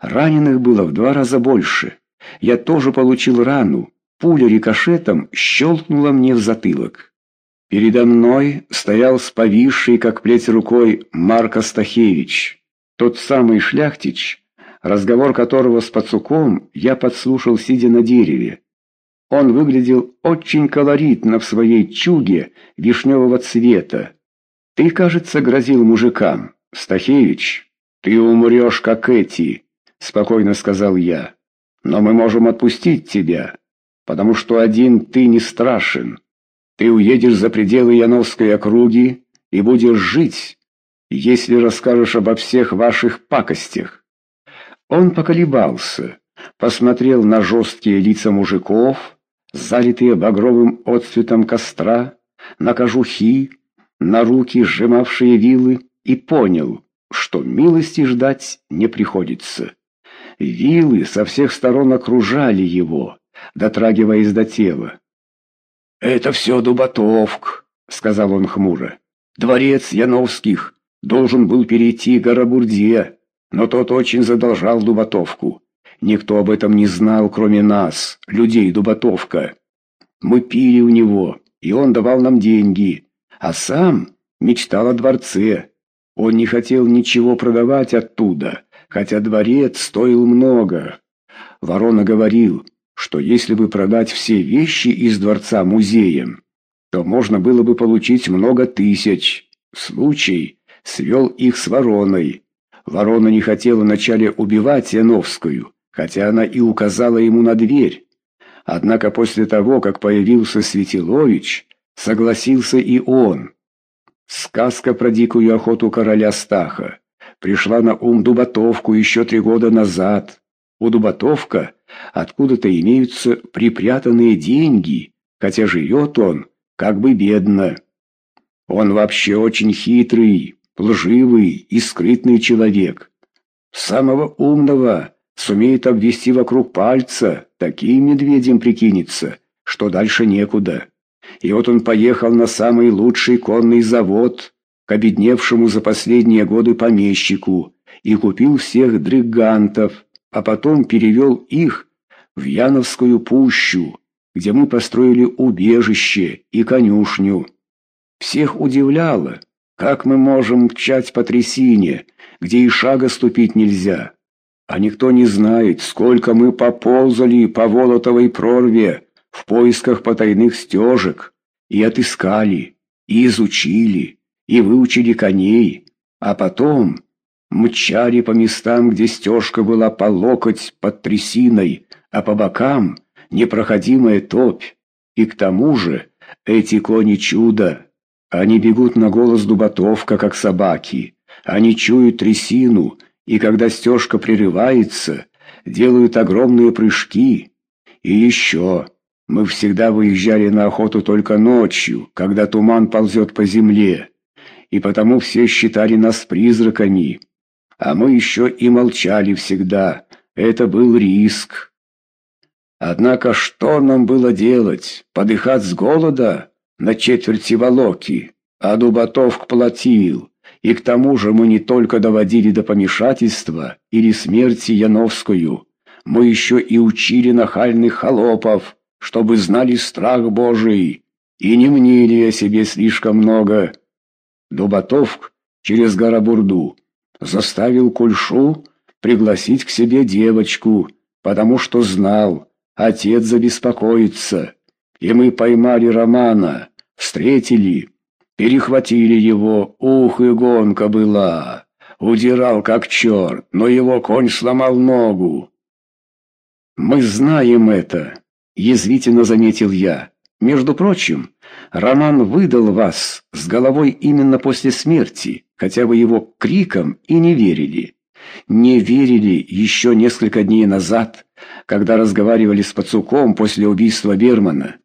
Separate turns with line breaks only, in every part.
Раненых было в два раза больше. Я тоже получил рану. Пуля рикошетом щелкнула мне в затылок. Передо мной стоял с повисшей, как плеть рукой, Марк Астахевич. Тот самый шляхтич, разговор которого с пацуком я подслушал, сидя на дереве. Он выглядел очень колоритно в своей чуге вишневого цвета. «Ты, кажется, грозил мужикам, Стахевич. Ты умрешь, как эти», — спокойно сказал я. «Но мы можем отпустить тебя, потому что один ты не страшен. Ты уедешь за пределы Яновской округи и будешь жить, если расскажешь обо всех ваших пакостях». Он поколебался, посмотрел на жесткие лица мужиков, залитые багровым отцветом костра, на кожухи, на руки, сжимавшие вилы, и понял, что милости ждать не приходится. Вилы со всех сторон окружали его, дотрагиваясь до тела. «Это все Дубатовк», — сказал он хмуро. «Дворец Яновских должен был перейти Горобурде, но тот очень задолжал Дубатовку. Никто об этом не знал, кроме нас, людей Дубатовка. Мы пили у него, и он давал нам деньги, а сам мечтал о дворце. Он не хотел ничего продавать оттуда, хотя дворец стоил много. Ворона говорил, что если бы продать все вещи из дворца музеем, то можно было бы получить много тысяч. Случай свел их с Вороной. Ворона не хотела вначале убивать Яновскую, хотя она и указала ему на дверь. Однако после того, как появился Светилович, согласился и он. Сказка про дикую охоту короля Стаха пришла на ум Дубатовку еще три года назад. У Дубатовка откуда-то имеются припрятанные деньги, хотя живет он как бы бедно. Он вообще очень хитрый, лживый и скрытный человек. Самого умного Сумеет обвести вокруг пальца, таким медведем прикинется, что дальше некуда. И вот он поехал на самый лучший конный завод, к обедневшему за последние годы помещику, и купил всех дрыгантов, а потом перевел их в Яновскую пущу, где мы построили убежище и конюшню. Всех удивляло, как мы можем мчать по трясине, где и шага ступить нельзя. А никто не знает, сколько мы поползали по Волотовой прорве в поисках потайных стежек, и отыскали, и изучили, и выучили коней, а потом мчали по местам, где стежка была по локоть под трясиной, а по бокам непроходимая топь. И к тому же эти кони чудо. Они бегут на голос дуботовка, как собаки. Они чуют трясину, и когда стежка прерывается, делают огромные прыжки. И еще, мы всегда выезжали на охоту только ночью, когда туман ползет по земле, и потому все считали нас призраками. А мы еще и молчали всегда, это был риск. Однако что нам было делать? Подыхать с голода на четверти волоки? А Дубатовк платил. И к тому же мы не только доводили до помешательства или смерти Яновскую, мы еще и учили нахальных холопов, чтобы знали страх Божий и не мнили о себе слишком много. Дубатовк через Горобурду заставил Кульшу пригласить к себе девочку, потому что знал, отец забеспокоится. И мы поймали Романа, встретили, Перехватили его, ух и гонка была. Удирал как черт, но его конь сломал ногу. «Мы знаем это», — язвительно заметил я. «Между прочим, Роман выдал вас с головой именно после смерти, хотя вы его криком и не верили. Не верили еще несколько дней назад, когда разговаривали с Пацуком после убийства Бермана.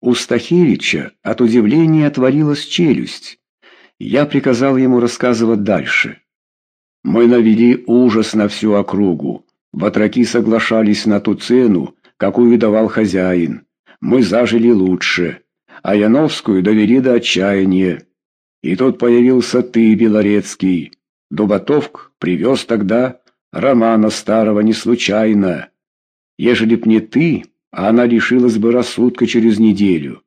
У Стахевича от удивления отворилась челюсть. Я приказал ему рассказывать дальше. Мы навели ужас на всю округу. Батраки соглашались на ту цену, какую давал хозяин. Мы зажили лучше, а Яновскую довели до отчаяния. И тут появился ты, Белорецкий. Дубатовк привез тогда романа старого не случайно. Ежели б не ты, она лишилась бы рассудка через неделю.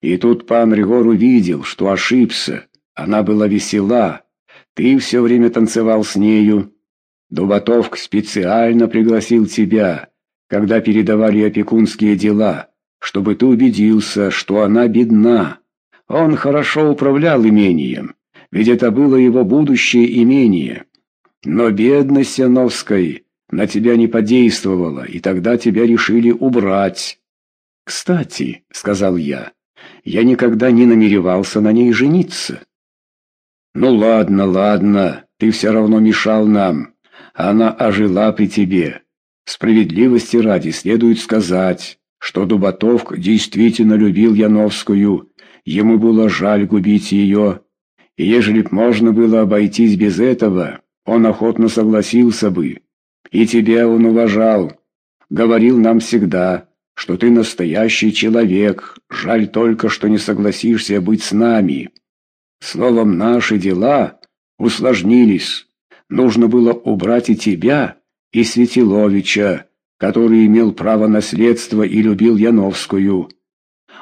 И тут пан Ригор увидел, что ошибся. Она была весела. Ты все время танцевал с нею. Дубатовк специально пригласил тебя, когда передавали опекунские дела, чтобы ты убедился, что она бедна. Он хорошо управлял имением, ведь это было его будущее имение. Но бедность Яновской на тебя не подействовала, и тогда тебя решили убрать. «Кстати», — сказал я, — «я никогда не намеревался на ней жениться». «Ну ладно, ладно, ты все равно мешал нам. Она ожила при тебе. Справедливости ради следует сказать, что Дубатовк действительно любил Яновскую, ему было жаль губить ее, и ежели б можно было обойтись без этого, он охотно согласился бы. И тебя он уважал. Говорил нам всегда, что ты настоящий человек, жаль только, что не согласишься быть с нами. Словом, наши дела усложнились. Нужно было убрать и тебя, и Светиловича, который имел право наследства и любил Яновскую.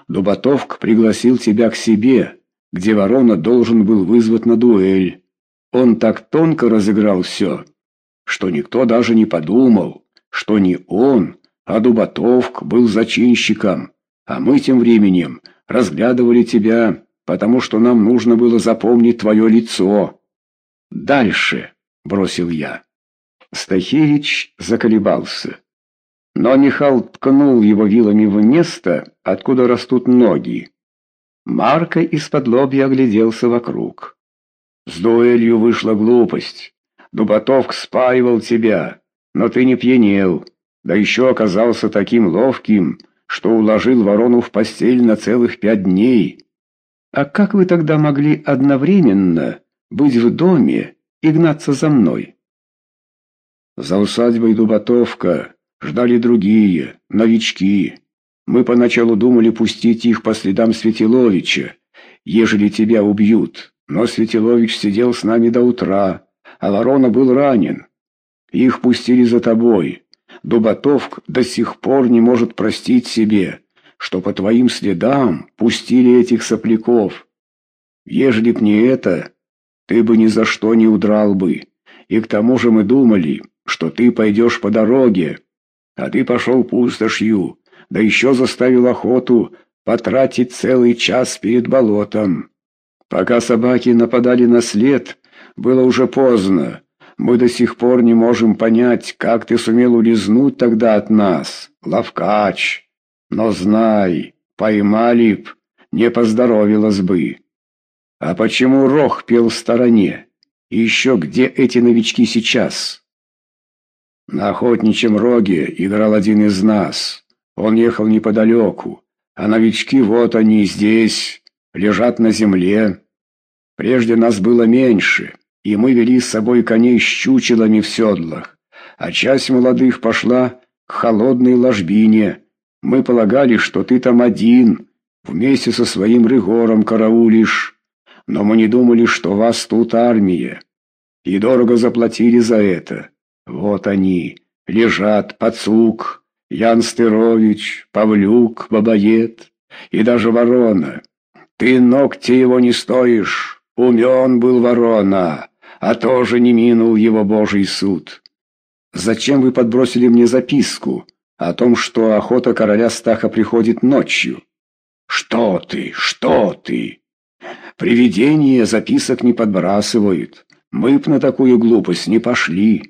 Дубатовк пригласил тебя к себе, где Ворона должен был вызвать на дуэль. Он так тонко разыграл все, что никто даже не подумал, что не он, а Дубатовк был зачинщиком, а мы тем временем разглядывали тебя, потому что нам нужно было запомнить твое лицо. Дальше, бросил я. Стахевич заколебался. Но Михал ткнул его вилами в место, откуда растут ноги. Марка из-под лобья огляделся вокруг. С дуэлью вышла глупость. Дубатовк спаивал тебя, но ты не пьянел, да еще оказался таким ловким, что уложил ворону в постель на целых пять дней. А как вы тогда могли одновременно быть в доме и гнаться за мной? За усадьбой Дубатовка ждали другие, новички. Мы поначалу думали пустить их по следам Светиловича, ежели тебя убьют, но Светилович сидел с нами до утра, а Ворона был ранен. Их пустили за тобой. Дубатовк до сих пор не может простить себе, что по твоим следам пустили этих сопляков. Ежели б не это, ты бы ни за что не удрал бы. И к тому же мы думали, что ты пойдешь по дороге, а ты пошел пустошью, да еще заставил охоту потратить целый час перед болотом. Пока собаки нападали на след, было уже поздно. Мы до сих пор не можем понять, как ты сумел улизнуть тогда от нас, ловкач. Но знай, поймали б, не поздоровилось бы. А почему Рох пел в стороне? И еще где эти новички сейчас? На охотничьем роге играл один из нас. Он ехал неподалеку, а новички вот они здесь, лежат на земле. Прежде нас было меньше, и мы вели с собой коней с чучелами в седлах, а часть молодых пошла к холодной ложбине. Мы полагали, что ты там один, вместе со своим Рыгором караулишь, но мы не думали, что вас тут армия, и дорого заплатили за это. Вот они, лежат Пацук, Ян Стырович, Павлюк, Бабаед и даже Ворона. Ты ногти его не стоишь, умен был Ворона, а тоже не минул его Божий суд. Зачем вы подбросили мне записку о том, что охота короля Стаха приходит ночью? Что ты, что ты? Привидения записок не подбрасывают. Мы б на такую глупость не пошли.